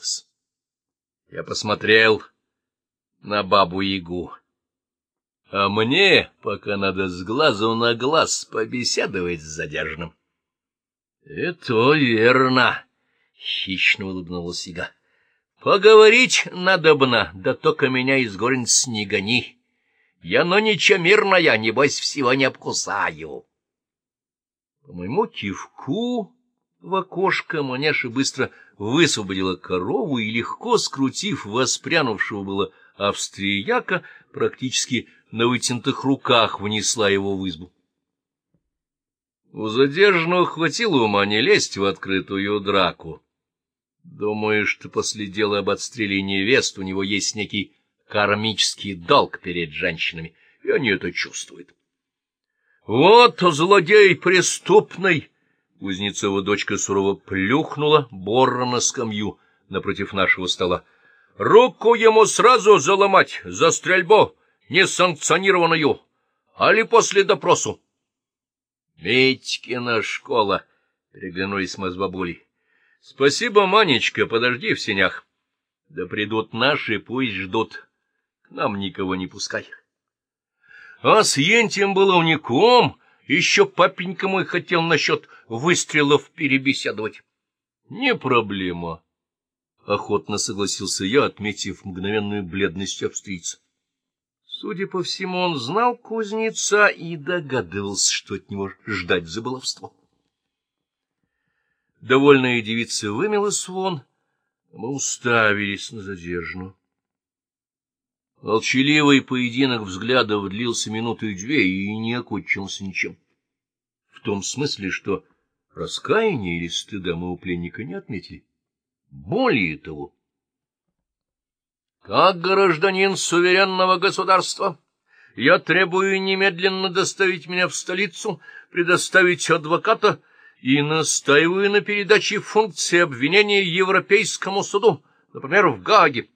изменилось. Я посмотрел на бабу-ягу. А мне пока надо с глазу на глаз побеседовать с задержанным. — Это верно, — хищно улыбнулась яга. — Поговорить надобно, да только меня из горниц не гони. Я, но ничего мирная, небось, всего не обкусаю. По моему кивку в окошко маняша быстро высвободила корову и, легко скрутив воспрянувшего было австрияка, практически на вытянутых руках внесла его в избу. У задержанного хватило ума не лезть в открытую драку. Думаю, что после дела об отстреле невест у него есть некий кармический долг перед женщинами, и они это чувствуют. Вот злодей преступный! Кузнецова дочка сурово плюхнула Борра на скамью напротив нашего стола. Руку ему сразу заломать за стрельбу несанкционированную, али после допросу. Митькина школа, — переглянулись мы с бабулей. — Спасибо, Манечка, подожди в сенях. Да придут наши, пусть ждут. К нам никого не пускай. А с Ентием Баловником еще папенька мой хотел насчет выстрелов перебеседовать. — Не проблема. — охотно согласился я, отметив мгновенную бледность австрийца. Судя по всему, он знал кузнеца и догадывался, что от него ждать за баловство. Довольная девица вымелась вон, мы уставились на задержанную. Молчаливый поединок взглядов длился минуты две и не окончился ничем. В том смысле, что раскаяния или стыда мы у пленника не отметили. Более того, как гражданин суверенного государства, я требую немедленно доставить меня в столицу, предоставить адвоката и настаиваю на передаче функции обвинения Европейскому суду, например, в Гааге.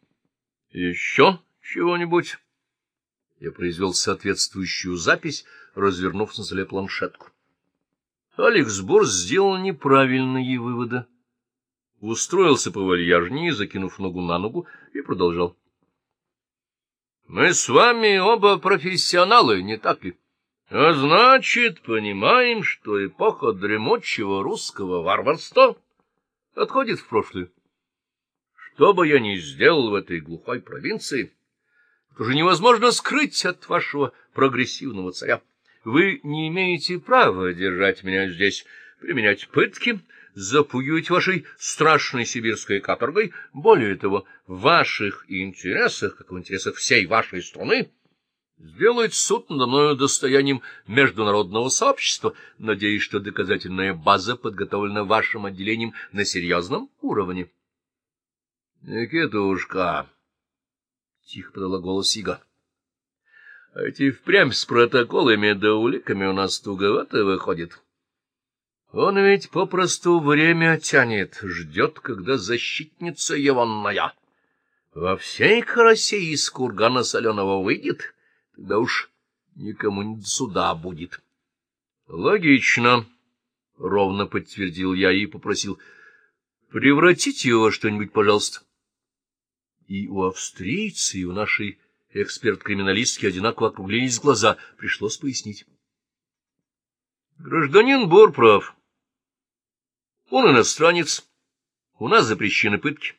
Еще чего-нибудь? Я произвел соответствующую запись, развернув на столе планшетку. Алекс Борс сделал неправильные выводы. Устроился повальяжнее, закинув ногу на ногу, и продолжал. — Мы с вами оба профессионалы, не так ли? А значит, понимаем, что эпоха дремучего русского варварства отходит в прошлое. Что бы я ни сделал в этой глухой провинции, это же невозможно скрыть от вашего прогрессивного царя. Вы не имеете права держать меня здесь, применять пытки, запугивать вашей страшной сибирской каторгой. Более того, в ваших интересах, как в интересах всей вашей страны, сделать суд надо мною достоянием международного сообщества. Надеюсь, что доказательная база подготовлена вашим отделением на серьезном уровне. — Никитушка, — тихо подала голос Ига. А эти впрямь с протоколами да уликами у нас туговато выходит. Он ведь попросту время тянет, ждет, когда защитница егонная во всей красе из кургана соленого выйдет, тогда уж никому не до суда будет. — Логично, — ровно подтвердил я и попросил. — Превратите его во что-нибудь, пожалуйста. И у австрийца, и у нашей эксперт-криминалистки одинаково округлились глаза. Пришлось пояснить. Гражданин Бор прав. Он иностранец. У нас запрещены пытки.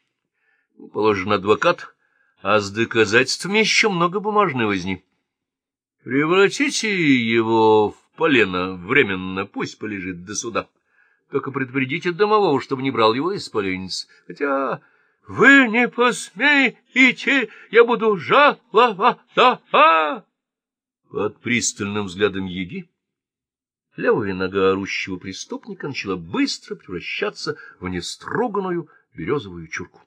Положен адвокат, а с доказательствами еще много бумажной возни. Превратите его в полено временно, пусть полежит до суда. Только предупредите домового, чтобы не брал его из поленниц. Хотя... — Вы не посмеете, я буду жаловаться! Под пристальным взглядом Еги левая нога орущего преступника начала быстро превращаться в нестроганную березовую чурку.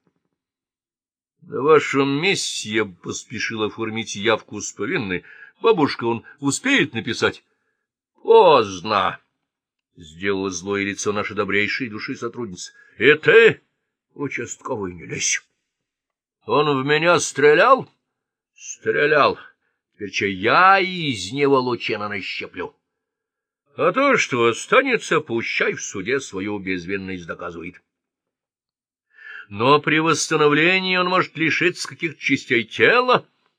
— На вашем месте я поспешил оформить явку с повинной. Бабушка, он успеет написать? — Поздно! — сделала злое лицо нашей добрейшей души сотрудницы. — Это участковый не лезь. Он в меня стрелял? Стрелял. Теперь че я из него лучина нащеплю. А то, что останется, пущай в суде свою безвинность доказывает. но при восстановлении он может лишиться каких-то частей тела,